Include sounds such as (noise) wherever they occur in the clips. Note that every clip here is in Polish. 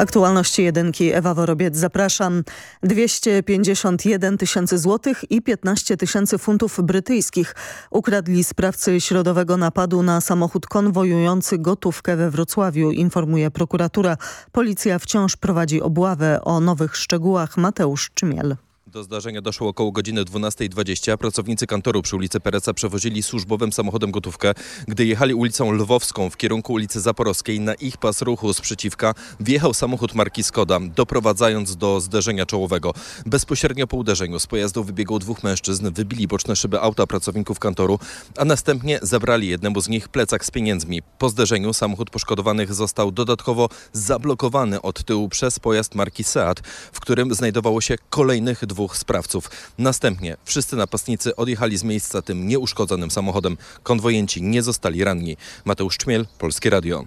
Aktualności jedynki Ewa Worobiec, zapraszam. 251 tysięcy złotych i 15 tysięcy funtów brytyjskich ukradli sprawcy środowego napadu na samochód konwojujący gotówkę we Wrocławiu, informuje prokuratura. Policja wciąż prowadzi obławę o nowych szczegółach. Mateusz Czymiel. Do zdarzenia doszło około godziny 12.20. Pracownicy kantoru przy ulicy Pereca przewozili służbowym samochodem gotówkę. Gdy jechali ulicą Lwowską w kierunku ulicy Zaporowskiej, na ich pas ruchu sprzeciwka wjechał samochód marki Skoda, doprowadzając do zderzenia czołowego. Bezpośrednio po uderzeniu z pojazdu wybiegło dwóch mężczyzn, wybili boczne szyby auta pracowników kantoru, a następnie zabrali jednemu z nich plecak z pieniędzmi. Po zderzeniu samochód poszkodowanych został dodatkowo zablokowany od tyłu przez pojazd marki Seat, w którym znajdowało się kolejnych dwóch dwóch sprawców. Następnie wszyscy napastnicy odjechali z miejsca tym nieuszkodzonym samochodem. Konwojenci nie zostali ranni. Mateusz Czmiel, Polskie Radio.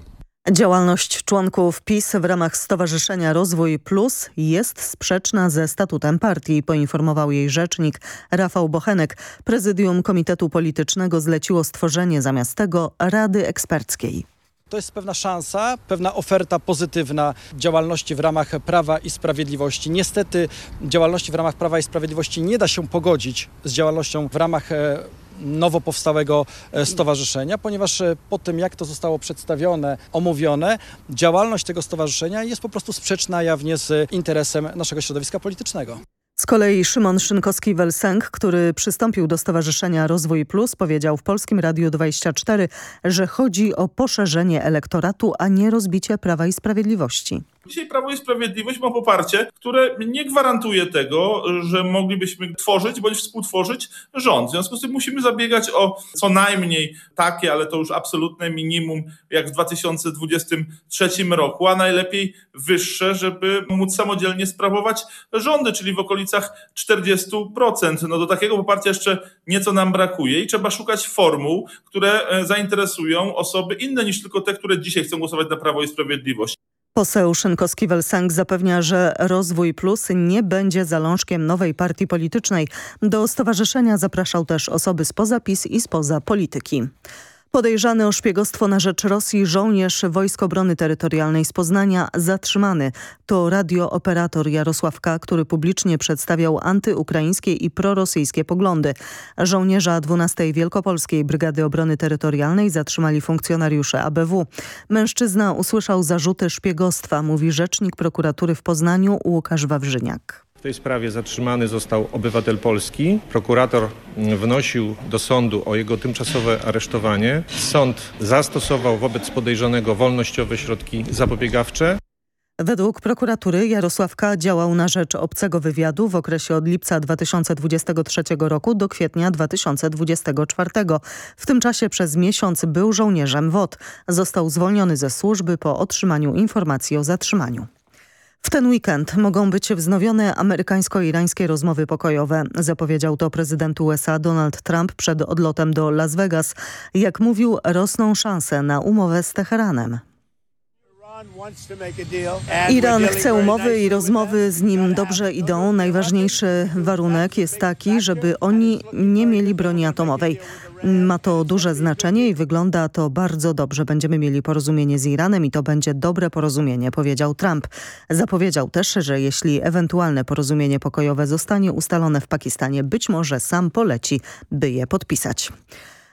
Działalność członków PiS w ramach Stowarzyszenia Rozwój Plus jest sprzeczna ze statutem partii, poinformował jej rzecznik Rafał Bochenek. Prezydium Komitetu Politycznego zleciło stworzenie zamiast tego Rady Eksperckiej. To jest pewna szansa, pewna oferta pozytywna działalności w ramach Prawa i Sprawiedliwości. Niestety działalności w ramach Prawa i Sprawiedliwości nie da się pogodzić z działalnością w ramach e, nowo powstałego e, stowarzyszenia, ponieważ e, po tym jak to zostało przedstawione, omówione, działalność tego stowarzyszenia jest po prostu sprzeczna jawnie z interesem naszego środowiska politycznego. Z kolei Szymon Szynkowski-Welsenk, który przystąpił do Stowarzyszenia Rozwój Plus, powiedział w Polskim Radiu 24, że chodzi o poszerzenie elektoratu, a nie rozbicie Prawa i Sprawiedliwości. Dzisiaj Prawo i Sprawiedliwość ma poparcie, które nie gwarantuje tego, że moglibyśmy tworzyć bądź współtworzyć rząd. W związku z tym musimy zabiegać o co najmniej takie, ale to już absolutne minimum, jak w 2023 roku, a najlepiej wyższe, żeby móc samodzielnie sprawować rządy, czyli w okolicach 40%. No do takiego poparcia jeszcze nieco nam brakuje i trzeba szukać formuł, które e, zainteresują osoby inne niż tylko te, które dzisiaj chcą głosować na Prawo i Sprawiedliwość. Poseł Szynkowski-Welsenk zapewnia, że Rozwój Plus nie będzie zalążkiem nowej partii politycznej. Do stowarzyszenia zapraszał też osoby spoza PiS i spoza polityki. Podejrzany o szpiegostwo na rzecz Rosji żołnierz Wojsk Obrony Terytorialnej z Poznania zatrzymany. To radiooperator Jarosław K., który publicznie przedstawiał antyukraińskie i prorosyjskie poglądy. Żołnierza 12 Wielkopolskiej Brygady Obrony Terytorialnej zatrzymali funkcjonariusze ABW. Mężczyzna usłyszał zarzuty szpiegostwa, mówi rzecznik prokuratury w Poznaniu Łukasz Wawrzyniak. W tej sprawie zatrzymany został obywatel Polski. Prokurator wnosił do sądu o jego tymczasowe aresztowanie. Sąd zastosował wobec podejrzanego wolnościowe środki zapobiegawcze. Według prokuratury Jarosławka działał na rzecz obcego wywiadu w okresie od lipca 2023 roku do kwietnia 2024. W tym czasie przez miesiąc był żołnierzem WOT. Został zwolniony ze służby po otrzymaniu informacji o zatrzymaniu. W ten weekend mogą być wznowione amerykańsko-irańskie rozmowy pokojowe, zapowiedział to prezydent USA Donald Trump przed odlotem do Las Vegas. Jak mówił, rosną szanse na umowę z Teheranem. Iran chce umowy i rozmowy z nim dobrze idą. Najważniejszy warunek jest taki, żeby oni nie mieli broni atomowej. Ma to duże znaczenie i wygląda to bardzo dobrze. Będziemy mieli porozumienie z Iranem i to będzie dobre porozumienie, powiedział Trump. Zapowiedział też, że jeśli ewentualne porozumienie pokojowe zostanie ustalone w Pakistanie, być może sam poleci, by je podpisać.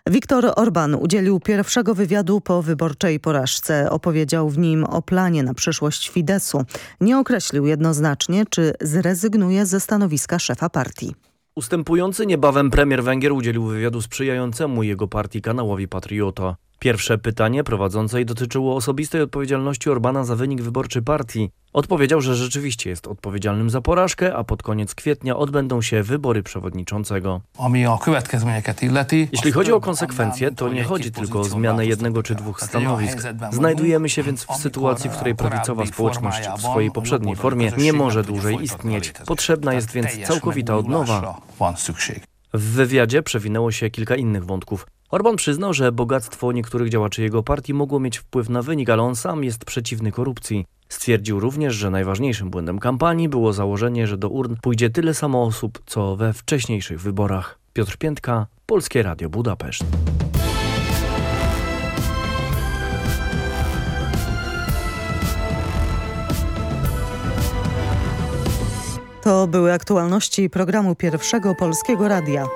Viktor Orban udzielił pierwszego wywiadu po wyborczej porażce. Opowiedział w nim o planie na przyszłość Fidesu. Nie określił jednoznacznie, czy zrezygnuje ze stanowiska szefa partii. Ustępujący niebawem premier Węgier udzielił wywiadu sprzyjającemu jego partii kanałowi Patriota. Pierwsze pytanie prowadzącej dotyczyło osobistej odpowiedzialności Orbana za wynik wyborczy partii. Odpowiedział, że rzeczywiście jest odpowiedzialnym za porażkę, a pod koniec kwietnia odbędą się wybory przewodniczącego. Jeśli chodzi o konsekwencje, to nie chodzi tylko o zmianę jednego czy dwóch stanowisk. Znajdujemy się więc w sytuacji, w której prawicowa społeczność w swojej poprzedniej formie nie może dłużej istnieć. Potrzebna jest więc całkowita odnowa. W wywiadzie przewinęło się kilka innych wątków. Orban przyznał, że bogactwo niektórych działaczy jego partii mogło mieć wpływ na wynik, ale on sam jest przeciwny korupcji. Stwierdził również, że najważniejszym błędem kampanii było założenie, że do urn pójdzie tyle samo osób, co we wcześniejszych wyborach. Piotr Piętka, Polskie Radio Budapeszt. To były aktualności programu Pierwszego Polskiego Radia.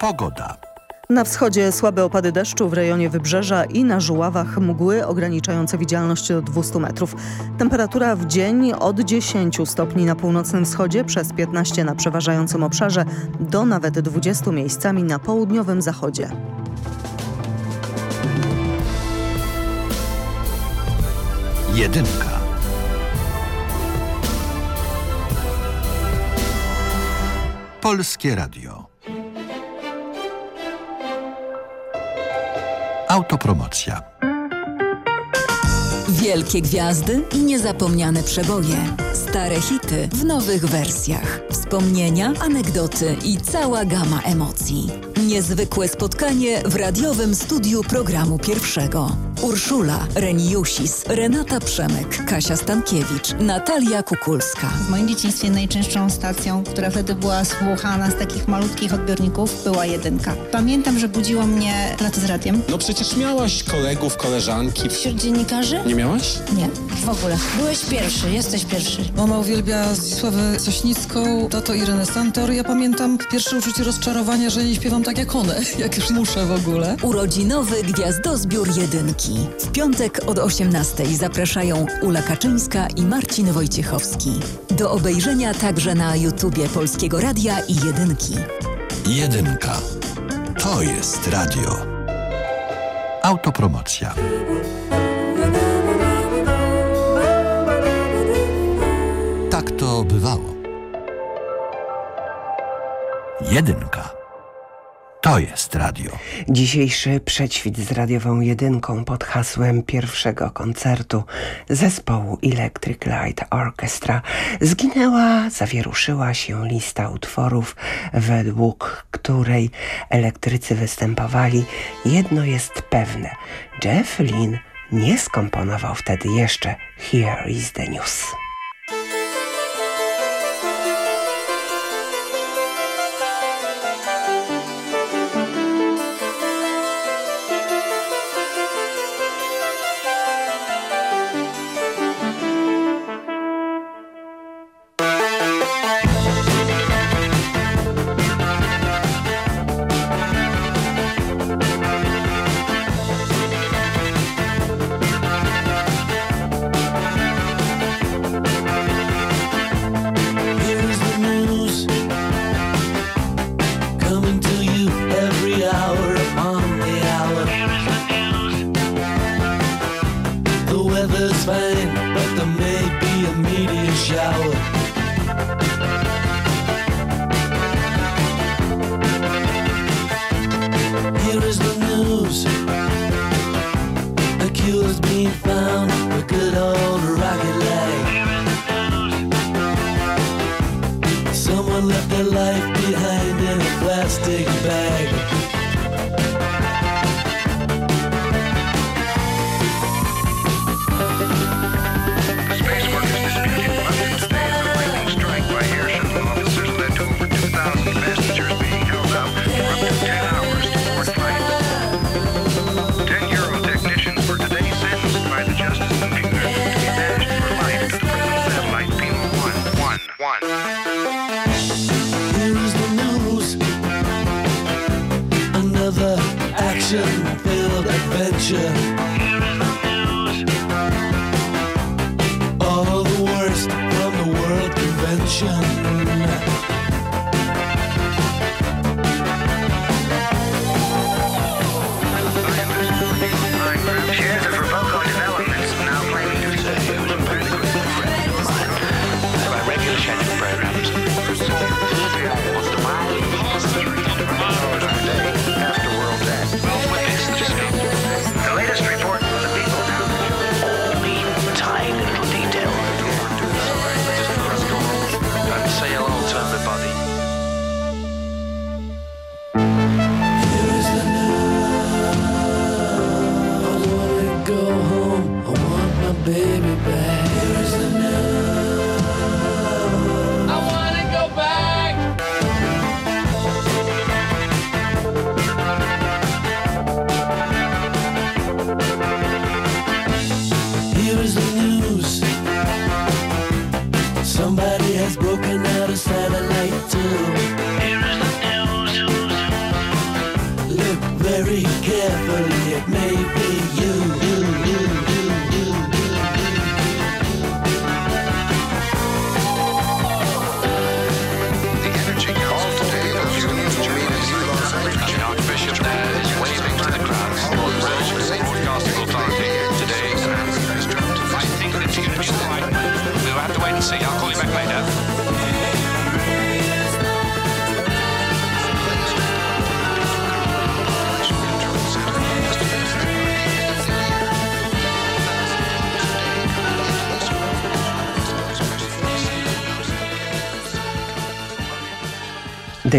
Pogoda. Na wschodzie słabe opady deszczu w rejonie Wybrzeża i na Żuławach mgły ograniczające widzialność do 200 metrów. Temperatura w dzień od 10 stopni na północnym wschodzie przez 15 na przeważającym obszarze do nawet 20 miejscami na południowym zachodzie. Jedynka. Polskie Radio. Autopromocja. Wielkie gwiazdy i niezapomniane przeboje. Stare hity w nowych wersjach. Wspomnienia, anegdoty i cała gama emocji. Niezwykłe spotkanie w radiowym studiu programu pierwszego. Urszula, Reniusis, Renata Przemek, Kasia Stankiewicz, Natalia Kukulska. W moim dzieciństwie najczęstszą stacją, która wtedy była słuchana z takich malutkich odbiorników, była jedynka. Pamiętam, że budziło mnie lato z radiem. No przecież miałaś kolegów, koleżanki. Wśród dziennikarzy? Nie miałaś? Nie, w ogóle. Byłeś pierwszy, jesteś pierwszy. Mama uwielbia Zdzisławę Sośnicką, tato Irenę Santor. Ja pamiętam pierwsze uczucie rozczarowania, że nie śpiewam tak jak one, (laughs) jak już muszę w ogóle. Urodzinowy Gwiazdozbiór Jedynki. W piątek od 18 zapraszają Ula Kaczyńska i Marcin Wojciechowski. Do obejrzenia także na YouTubie Polskiego Radia i Jedynki. Jedynka. To jest radio. Autopromocja. Tak to bywało. Jedynka. To jest radio. Dzisiejszy przećwit z radiową jedynką pod hasłem pierwszego koncertu zespołu Electric Light Orchestra zginęła, zawieruszyła się lista utworów, według której elektrycy występowali. Jedno jest pewne, Jeff Lynne nie skomponował wtedy jeszcze Here is the News.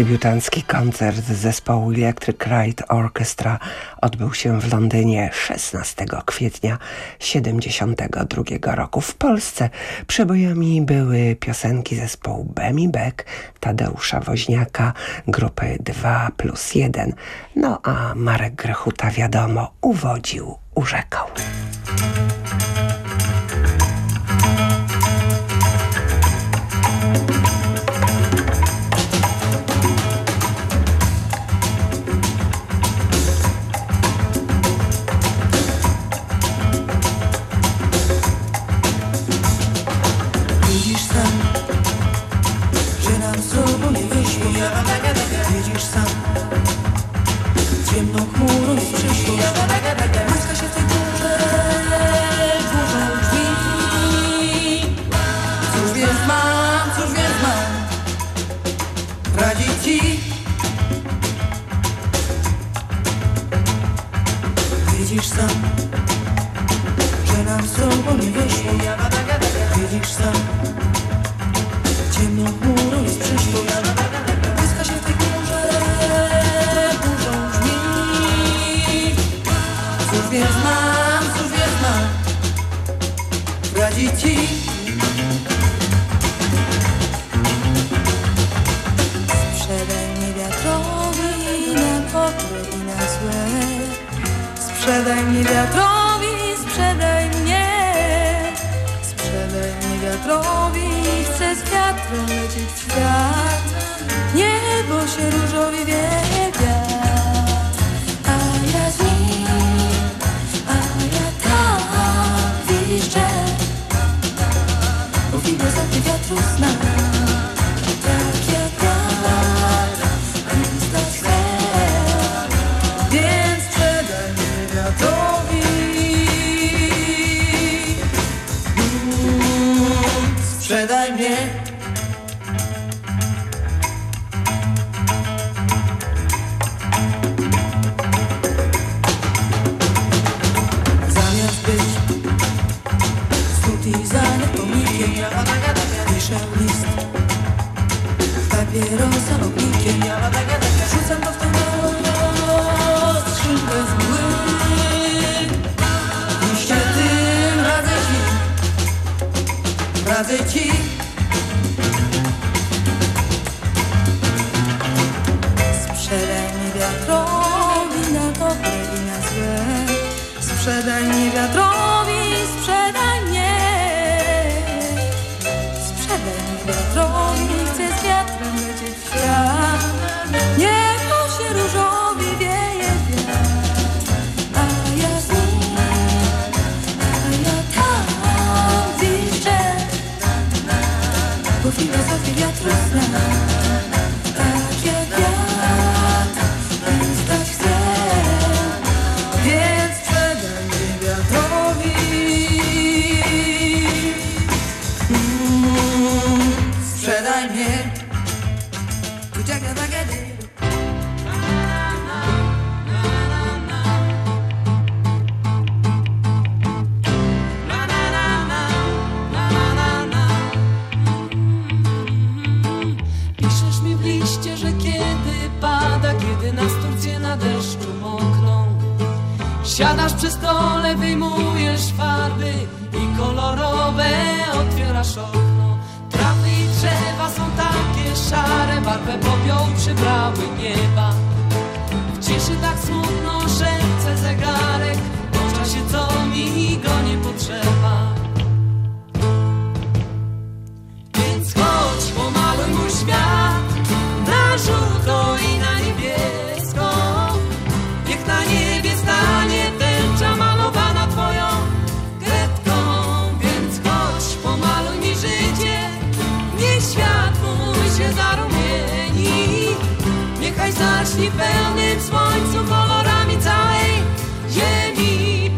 Debiutancki koncert zespołu Electric Light Orchestra odbył się w Londynie 16 kwietnia 1972 roku. W Polsce przebojami były piosenki zespołu Bemi Beck, Tadeusza Woźniaka, grupy 2 plus 1. No a Marek Grechuta wiadomo uwodził, urzekał. Feda ye. okno. Trawy i drzewa są takie szare Barwę popiół przybrały nieba. W ciszy tak smutno szepce zegarek Włącza się co mi go nie potrzeba. Więc chodź, pomaluj mój świat. Zaśni pełnym słońcu kolorami całej ziemi.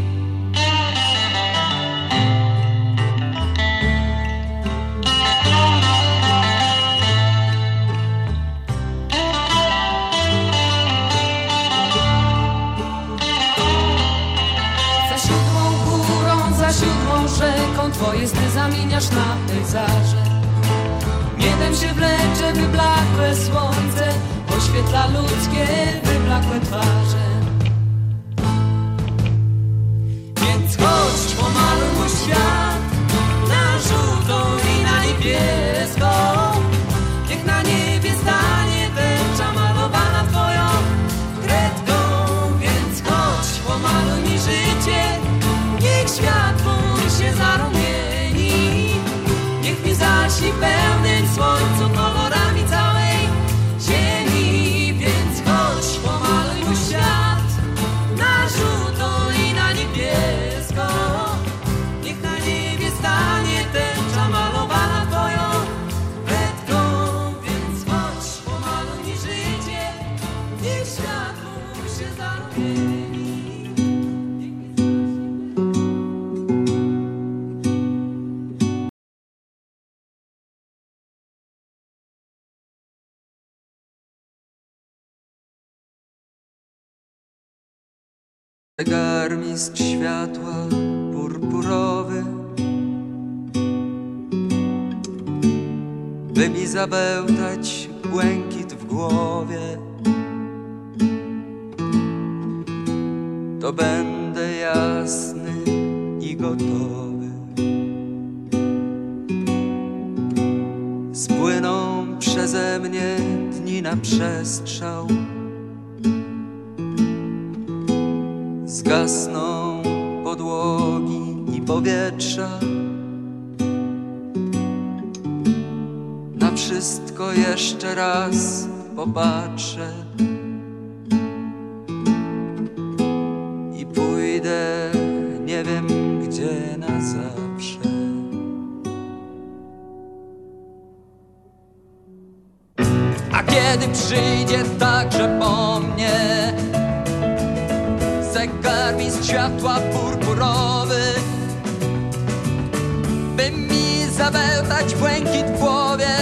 Za siódmą górą, za siódmą rzeką Twoje sny zamieniasz na pejzaże Niebem się wlecze wyblakłe słońce Oświetla ludzkie wyblakłe twarze. Więc chodź, pomaluj mój świat Na żółtą i na niebieską Niech na niebie stanie tęcza malowana Twoją kredką. Więc chodź, pomaluj mi życie Niech światło się zarumieni. Niech mi zaśni pełnym słońcu Zegarmistrz światła purpurowy. By mi zabełtać błękit w głowie To będę jasny i gotowy. Spłyną przeze mnie dni na przestrzał. Zgasną podłogi i powietrza. Na wszystko jeszcze raz popatrzę światła purpurowy By mi zabełtać błękit w głowie.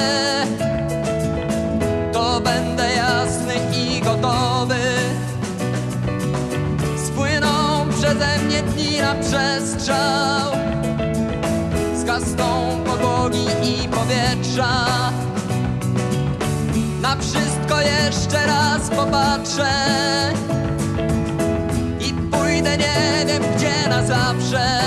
To będę jasny i gotowy. Spłyną przeze mnie dni na przestrzał Zgasną podłogi i powietrza. Na wszystko jeszcze raz popatrzę wiem gdzie na zawsze.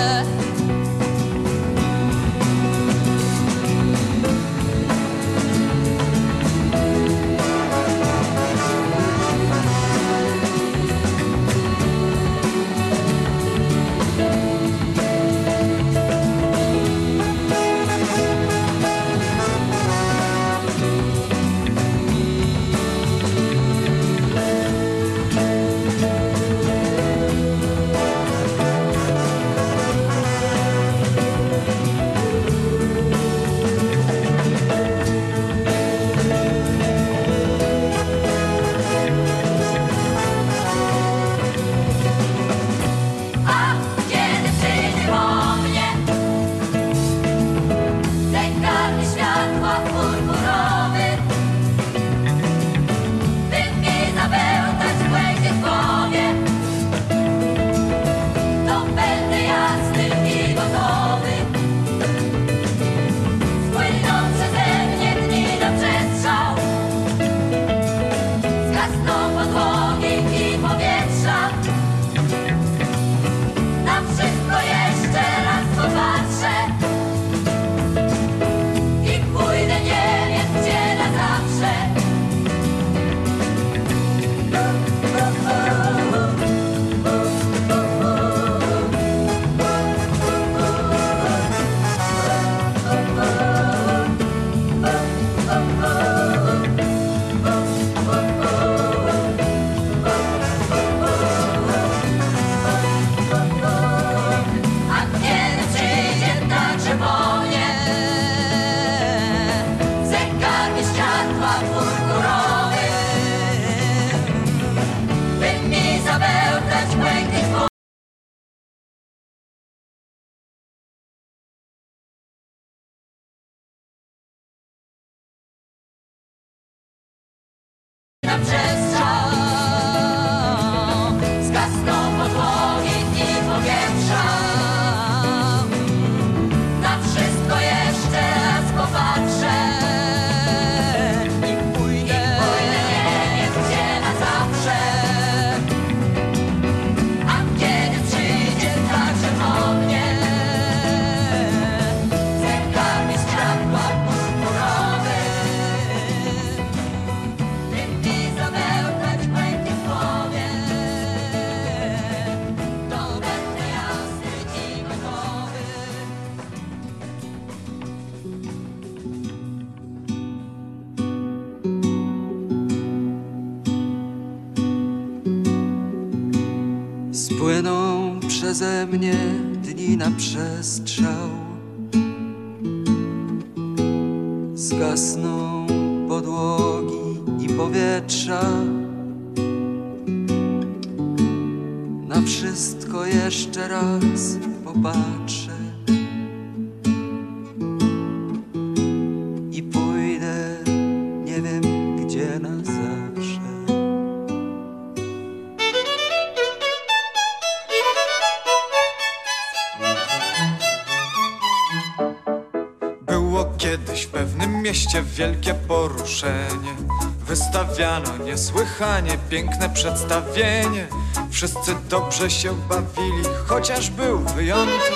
Wystawiano niesłychanie piękne przedstawienie. Wszyscy dobrze się bawili, chociaż był wyjątek.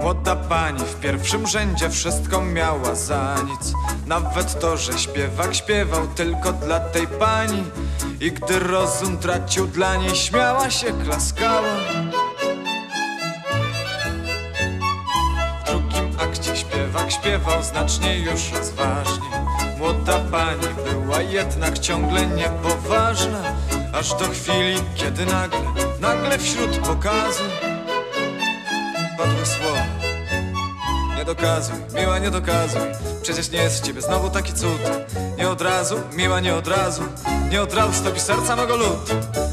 Młoda pani w pierwszym rzędzie wszystko miała za nic. Nawet to, że śpiewak śpiewał tylko dla tej pani. I gdy rozum tracił dla niej, śmiała się, klaskała śpiewał znacznie już rozważniej Młoda pani była jednak ciągle niepoważna Aż do chwili, kiedy nagle, nagle wśród pokazu Padły słowa. Nie dokazuj, miła nie dokazuj Przecież nie jest w ciebie znowu taki cud. Nie od razu, miła nie od razu Nie od razu stopi serca mego lud.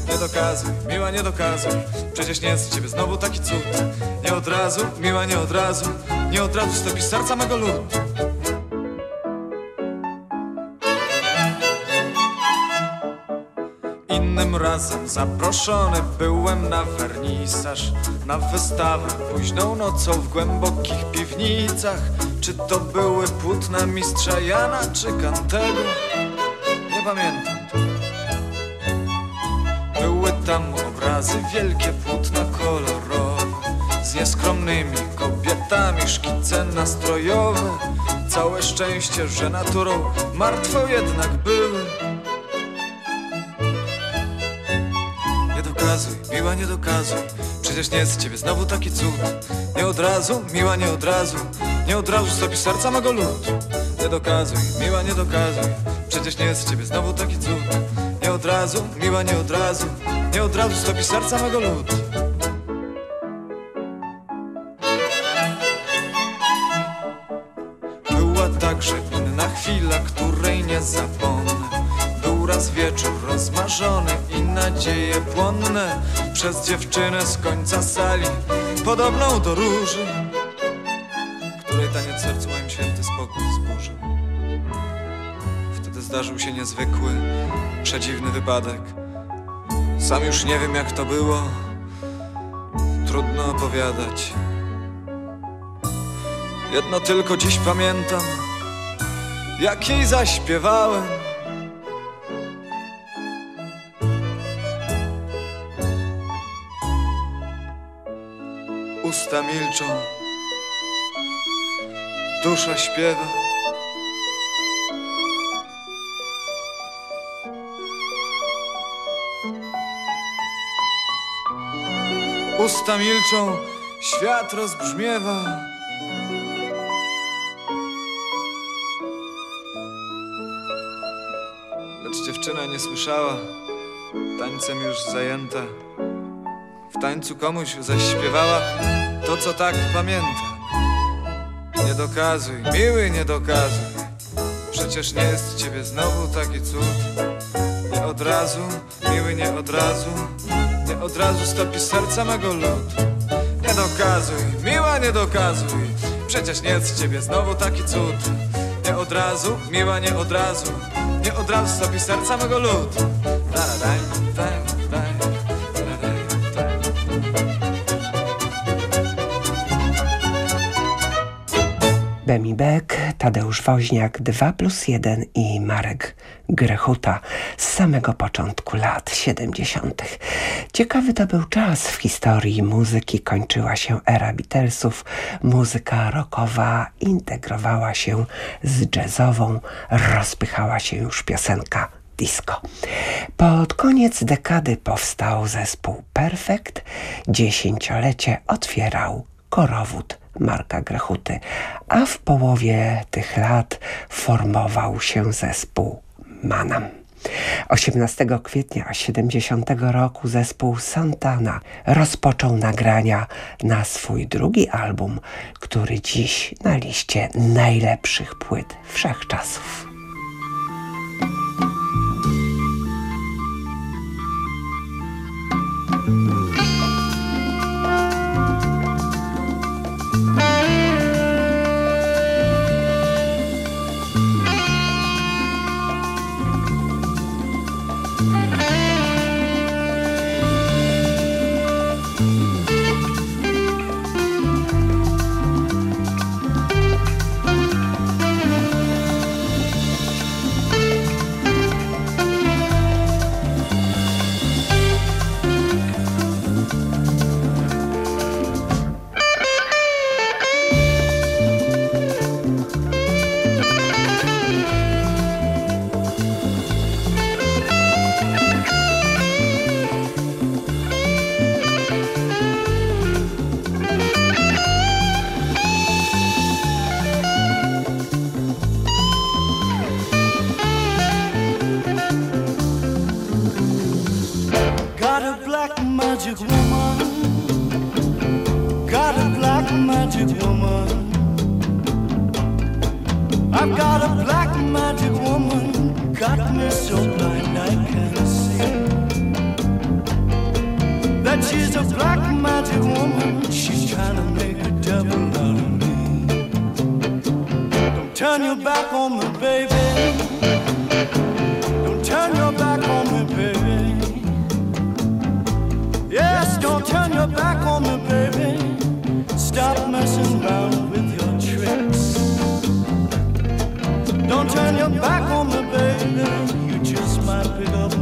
Nie dokazuj, miła nie dokazuj Przecież nie jest w ciebie znowu taki cud. Nie od razu, miła nie od razu Nie od razu stopi serca mego lud Innym razem zaproszony byłem na wernisaż Na wystawę późną nocą w głębokich piwnicach. Czy to były płótna mistrza Jana czy Kantego? Nie pamiętam. Były tam obrazy, wielkie płótna nieskromnymi kobietami, szkice nastrojowe. Całe szczęście, że naturą martwą jednak były. Nie dokazuj, miła nie dokazuj. Przecież nie z ciebie znowu taki cud. Nie od razu, miła nie od razu. Nie od razu stopi serca mego lud. Nie dokazuj, miła nie dokazuj. Przecież nie z ciebie znowu taki cud. Nie od razu, miła nie od razu. Nie od razu stopi serca mego lud Raz wieczór rozmarzony i nadzieje płonne Przez dziewczynę z końca sali, podobną do róży Której taniec sercu moim święty spokój zburzył Wtedy zdarzył się niezwykły, przedziwny wypadek. Sam już nie wiem jak to było, trudno opowiadać. Jedno tylko dziś pamiętam, jak jej zaśpiewałem. Usta milczą, dusza śpiewa. Usta milczą, świat rozbrzmiewa. Lecz dziewczyna nie słyszała, tańcem już zajęta. W tańcu komuś zaśpiewała to, co tak pamięta. Nie dokazuj, miły, nie dokazuj. Przecież nie jest ciebie znowu taki cud. Nie od razu, miły, nie od razu. Nie od razu stopi serca mego lud. Nie dokazuj, miła, nie dokazuj. Przecież nie jest ciebie znowu taki cud. Nie od razu, miła nie od razu Nie od razu stopi serca mego lud Taradaj, daj, daj, Bemi Beck, Tadeusz Woźniak, 2 plus 1 i Marek Grechuta z samego początku lat 70. Ciekawy to był czas w historii muzyki. Kończyła się era Beatlesów. Muzyka rockowa integrowała się z jazzową. Rozpychała się już piosenka disco. Pod koniec dekady powstał zespół Perfect. Dziesięciolecie otwierał korowód Marka Grechuty, a w połowie tych lat formował się zespół Manam. 18 kwietnia 70 roku zespół Santana rozpoczął nagrania na swój drugi album, który dziś na liście najlepszych płyt wszechczasów. Turn your back on me, baby. Don't turn your back on me, baby. Yes, don't turn your back on me, baby. Stop messing around with your tricks. Don't turn your back on me, baby. You just might pick up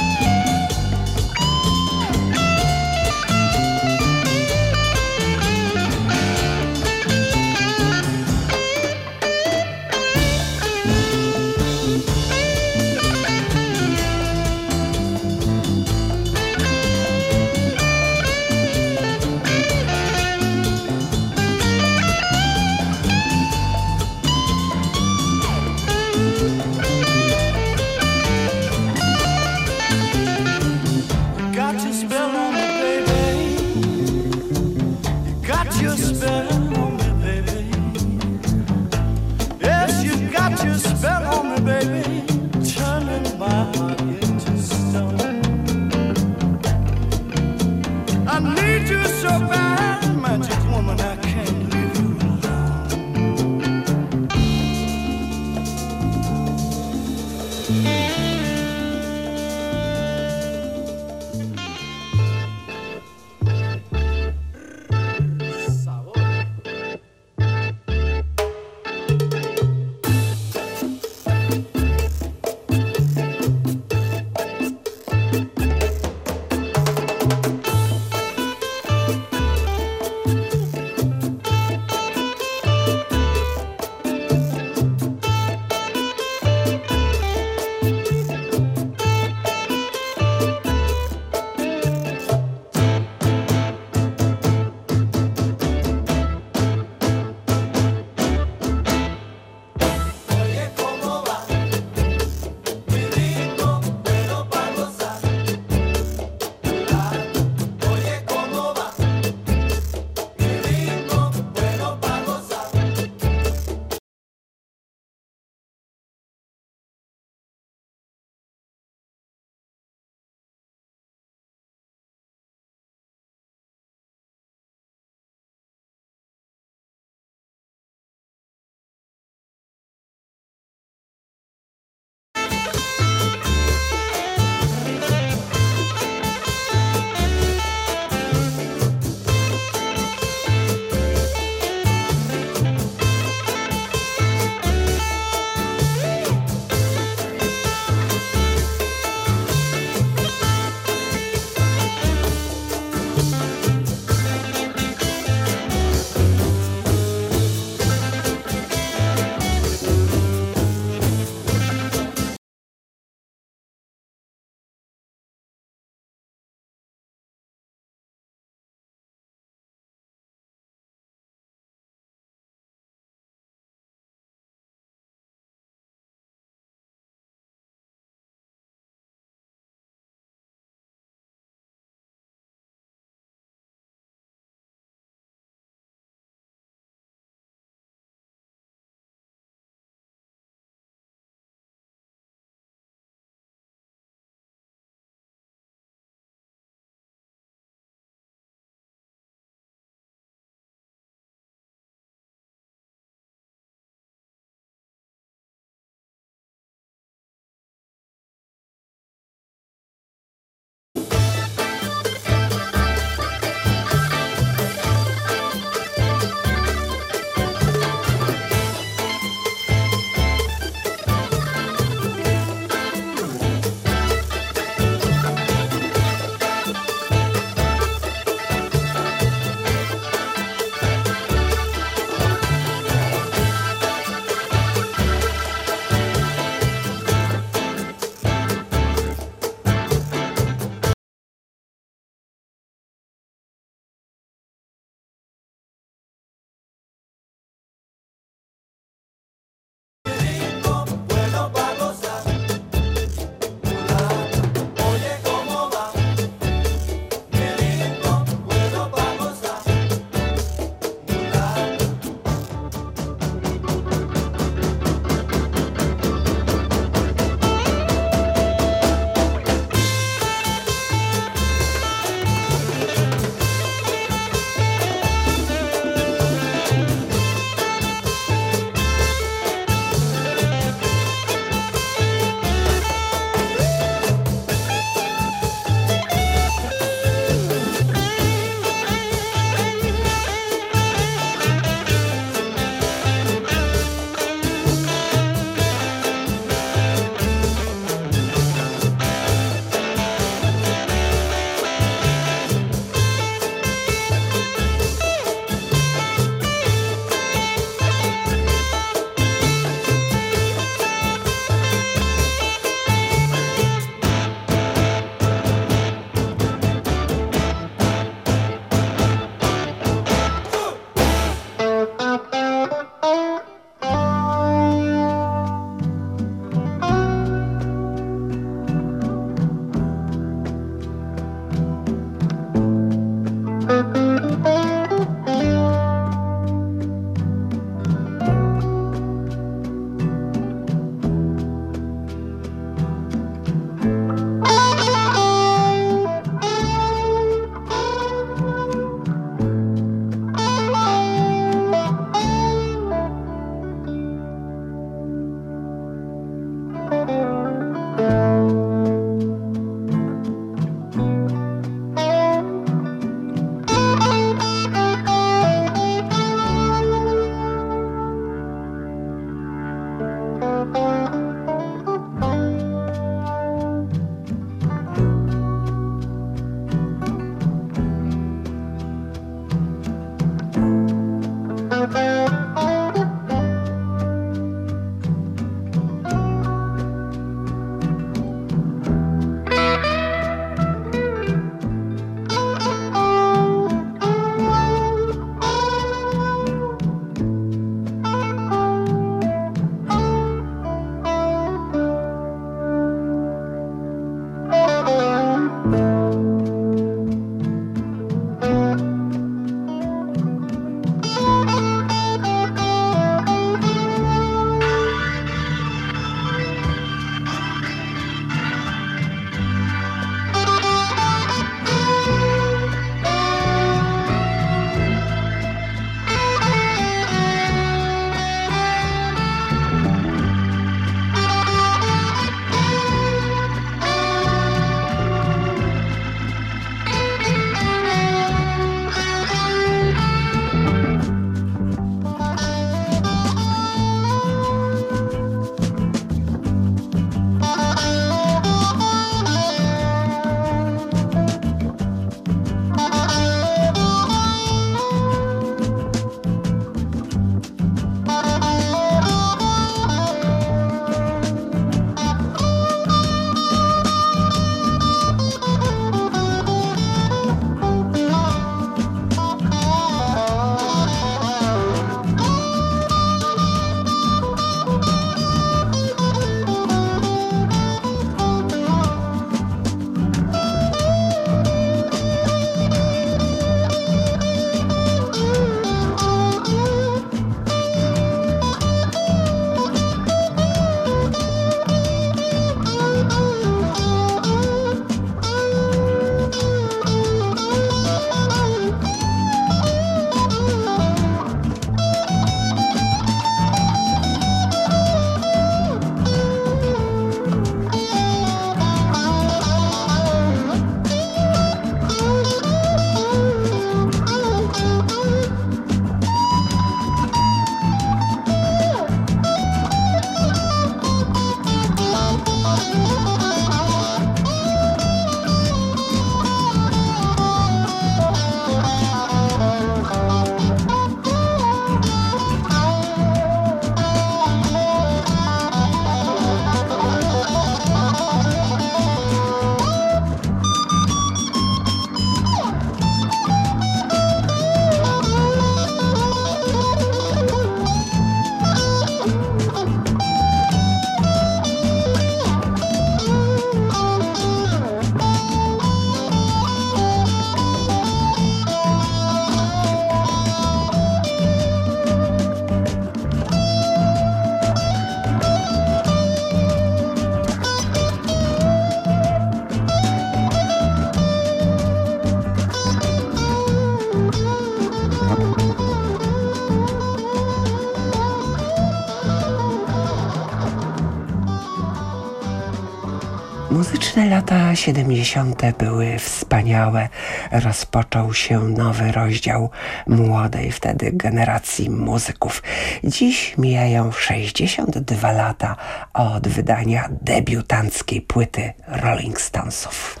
siedemdziesiąte były wspaniałe. Rozpoczął się nowy rozdział młodej wtedy generacji muzyków. Dziś mijają 62 lata od wydania debiutanckiej płyty Rolling Stonesów.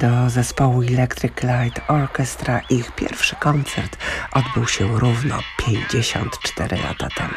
do zespołu Electric Light Orchestra. Ich pierwszy koncert odbył się równo 54 lata temu.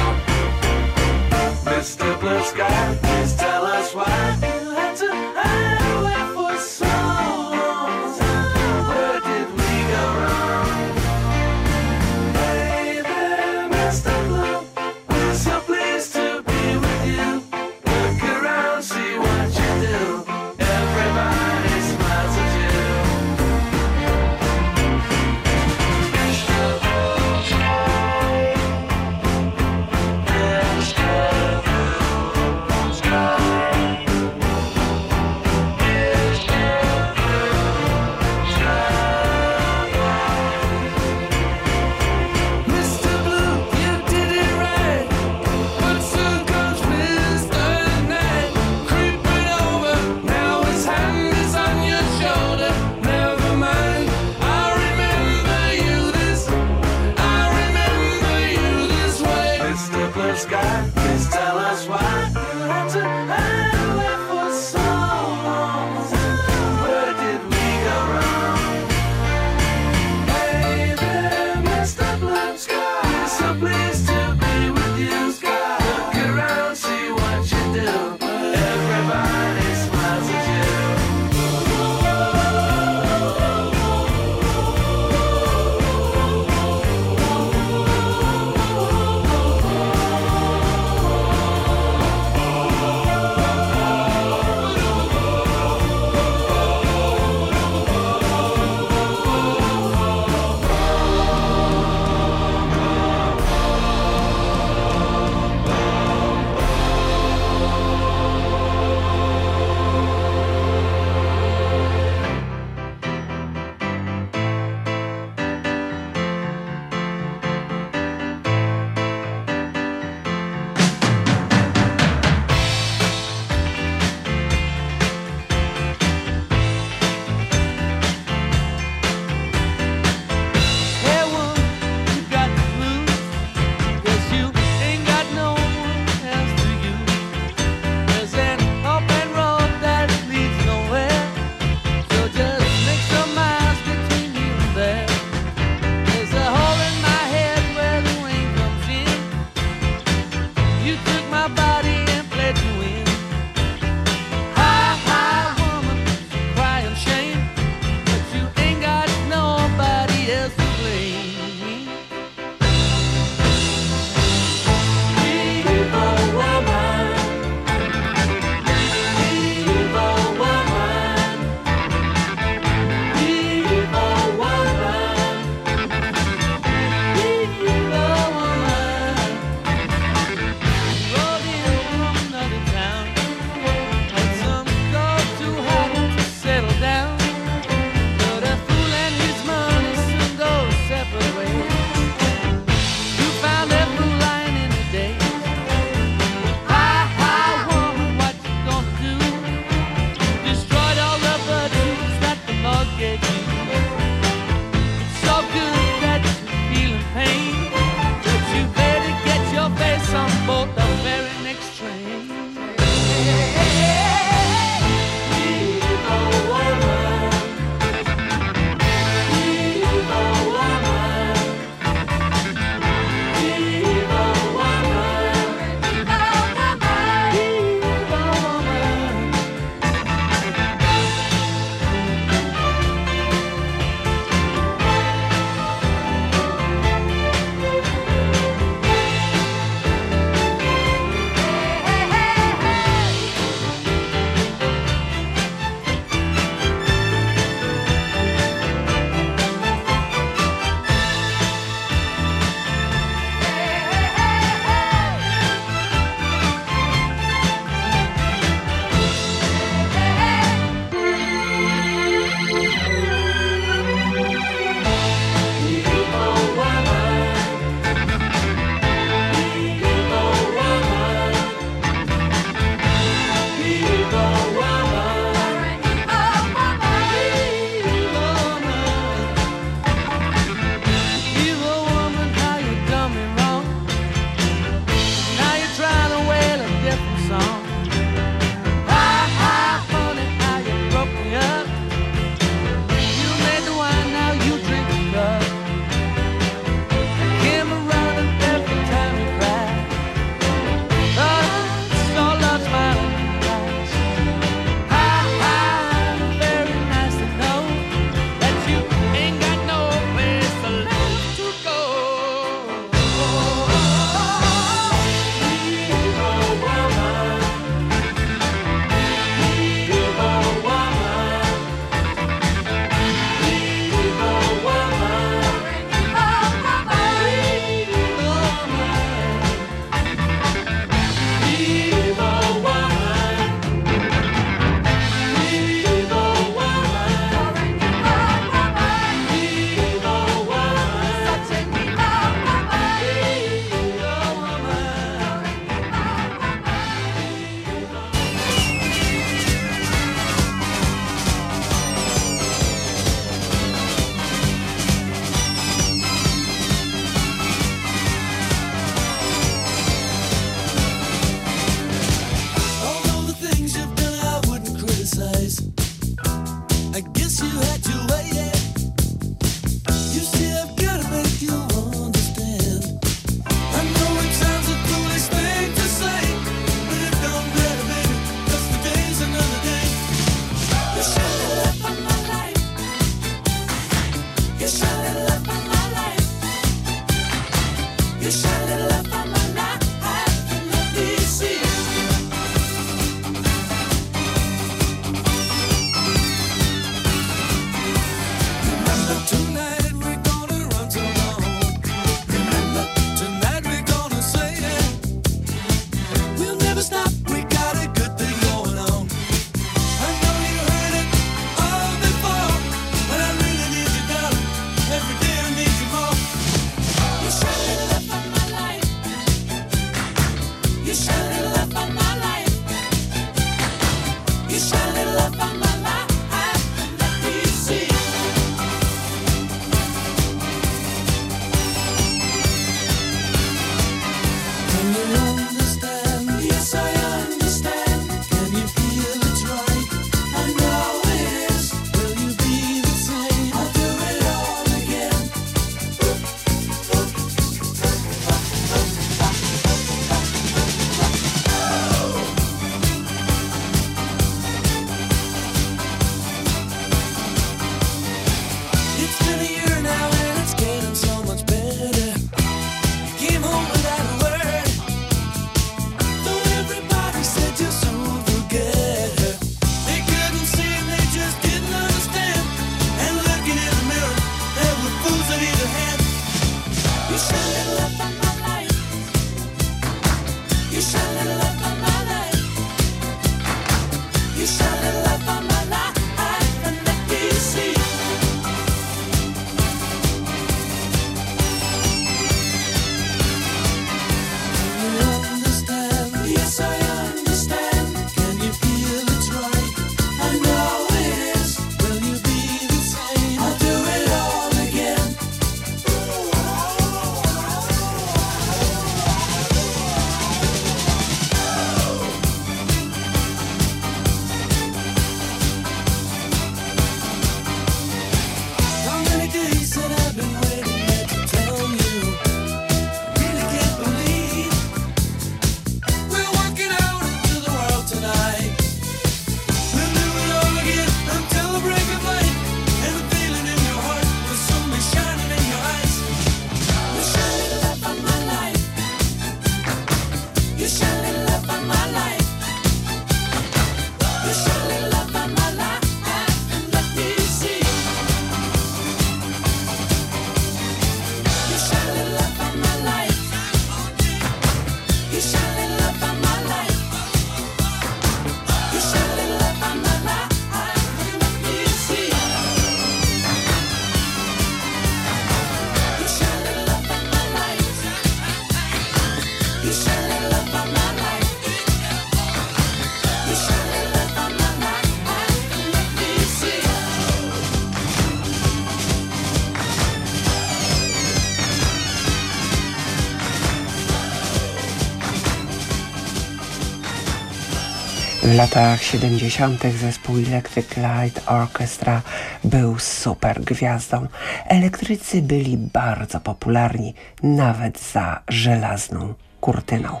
Latach 70. zespół Electric Light Orchestra był super gwiazdą. Elektrycy byli bardzo popularni, nawet za żelazną kurtyną.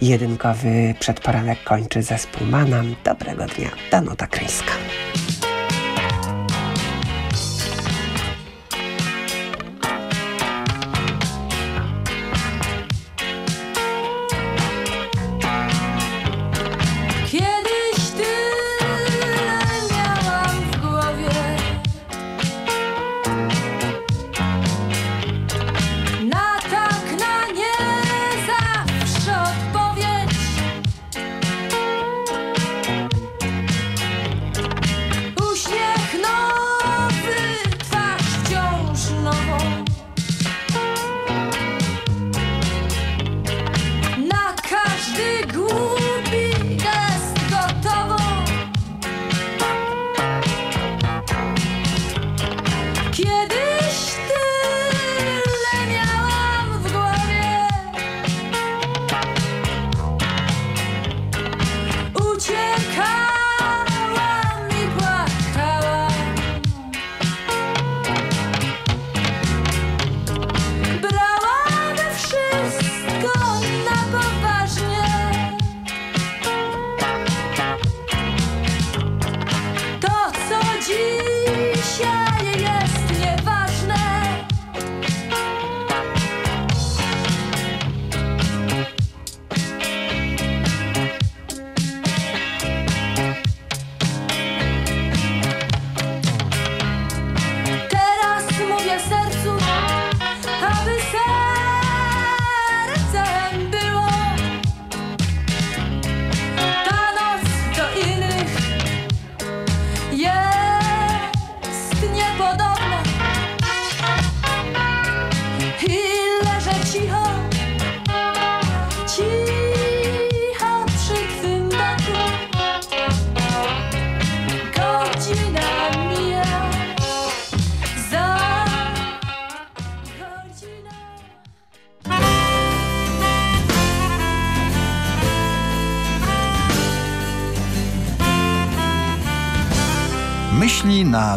Jedynkowy przedporanek kończy zespół Manam. Dobrego dnia, Danuta Kryńska.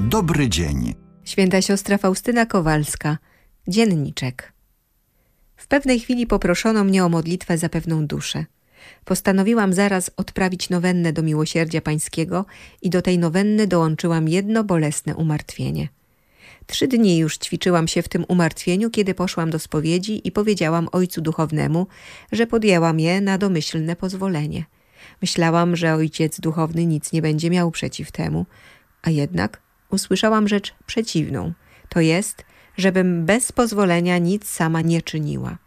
Dobry dzień. Święta siostra Faustyna Kowalska. Dzienniczek. W pewnej chwili poproszono mnie o modlitwę za pewną duszę. Postanowiłam zaraz odprawić nowennę do miłosierdzia pańskiego i do tej nowenny dołączyłam jedno bolesne umartwienie. Trzy dni już ćwiczyłam się w tym umartwieniu, kiedy poszłam do spowiedzi i powiedziałam ojcu duchownemu, że podjęłam je na domyślne pozwolenie. Myślałam, że ojciec duchowny nic nie będzie miał przeciw temu, a jednak usłyszałam rzecz przeciwną, to jest, żebym bez pozwolenia nic sama nie czyniła.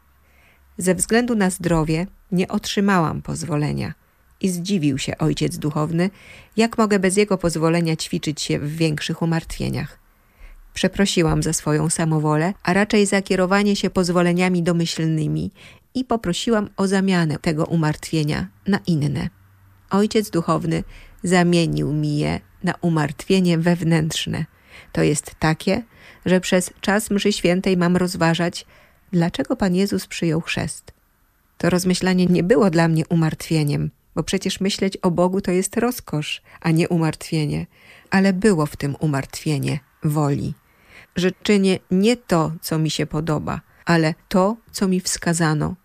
Ze względu na zdrowie nie otrzymałam pozwolenia i zdziwił się ojciec duchowny, jak mogę bez jego pozwolenia ćwiczyć się w większych umartwieniach. Przeprosiłam za swoją samowolę, a raczej za kierowanie się pozwoleniami domyślnymi i poprosiłam o zamianę tego umartwienia na inne. Ojciec duchowny zamienił mi je na umartwienie wewnętrzne. To jest takie, że przez czas mszy świętej mam rozważać, dlaczego Pan Jezus przyjął chrzest. To rozmyślanie nie było dla mnie umartwieniem, bo przecież myśleć o Bogu to jest rozkosz, a nie umartwienie, ale było w tym umartwienie woli, że czynię nie to, co mi się podoba, ale to, co mi wskazano.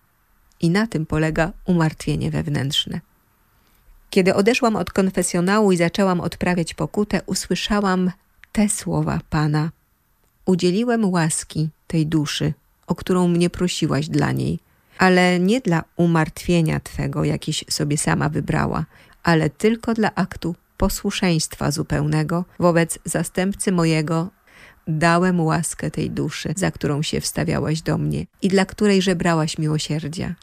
I na tym polega umartwienie wewnętrzne. Kiedy odeszłam od konfesjonału i zaczęłam odprawiać pokutę, usłyszałam te słowa Pana. Udzieliłem łaski tej duszy, o którą mnie prosiłaś dla niej, ale nie dla umartwienia Twego, jakieś sobie sama wybrała, ale tylko dla aktu posłuszeństwa zupełnego wobec zastępcy mojego dałem łaskę tej duszy, za którą się wstawiałaś do mnie i dla której żebrałaś miłosierdzia.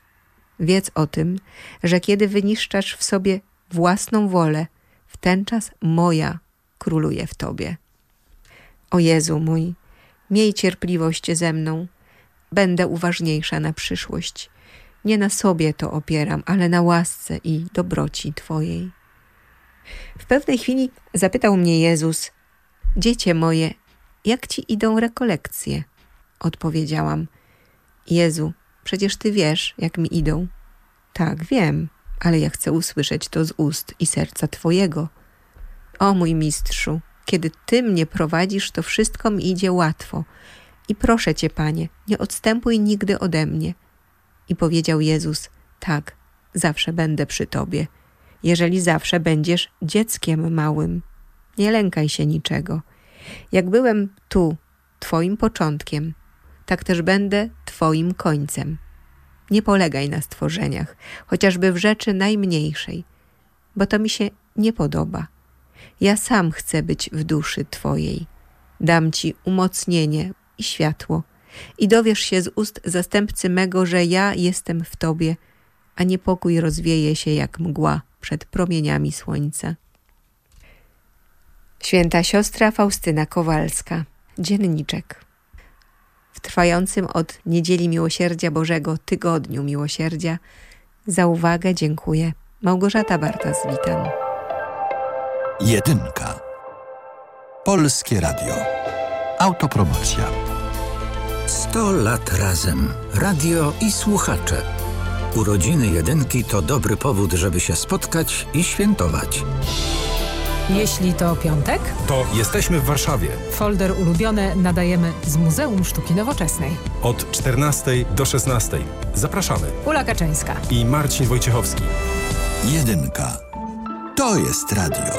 Wiedz o tym, że kiedy wyniszczasz w sobie własną wolę, w ten czas moja króluje w tobie. O Jezu mój, miej cierpliwość ze mną, będę uważniejsza na przyszłość. Nie na sobie to opieram, ale na łasce i dobroci Twojej. W pewnej chwili zapytał mnie Jezus, dziecię moje, jak ci idą rekolekcje? Odpowiedziałam, Jezu, przecież Ty wiesz, jak mi idą. Tak, wiem, ale ja chcę usłyszeć to z ust i serca Twojego. O mój mistrzu, kiedy Ty mnie prowadzisz, to wszystko mi idzie łatwo. I proszę Cię, Panie, nie odstępuj nigdy ode mnie. I powiedział Jezus, tak, zawsze będę przy Tobie. Jeżeli zawsze będziesz dzieckiem małym, nie lękaj się niczego. Jak byłem tu, Twoim początkiem, tak też będę Twoim końcem. Nie polegaj na stworzeniach, chociażby w rzeczy najmniejszej, bo to mi się nie podoba. Ja sam chcę być w duszy Twojej. Dam Ci umocnienie i światło i dowiesz się z ust zastępcy mego, że ja jestem w Tobie, a niepokój rozwieje się jak mgła przed promieniami słońca. Święta siostra Faustyna Kowalska, dzienniczek. W trwającym od Niedzieli Miłosierdzia Bożego Tygodniu Miłosierdzia za uwagę dziękuję. Małgorzata Bartas, witam. Jedynka. Polskie Radio. Autopromocja. 100 lat razem. Radio i słuchacze. Urodziny jedynki to dobry powód, żeby się spotkać i świętować. Jeśli to piątek, To jesteśmy w Warszawie. folder ulubione nadajemy z Muzeum Sztuki Nowoczesnej. Od 14 do 16. Zapraszamy. Ula Kaczyńska. I Marcin Wojciechowski. Jedynka. To jest radio.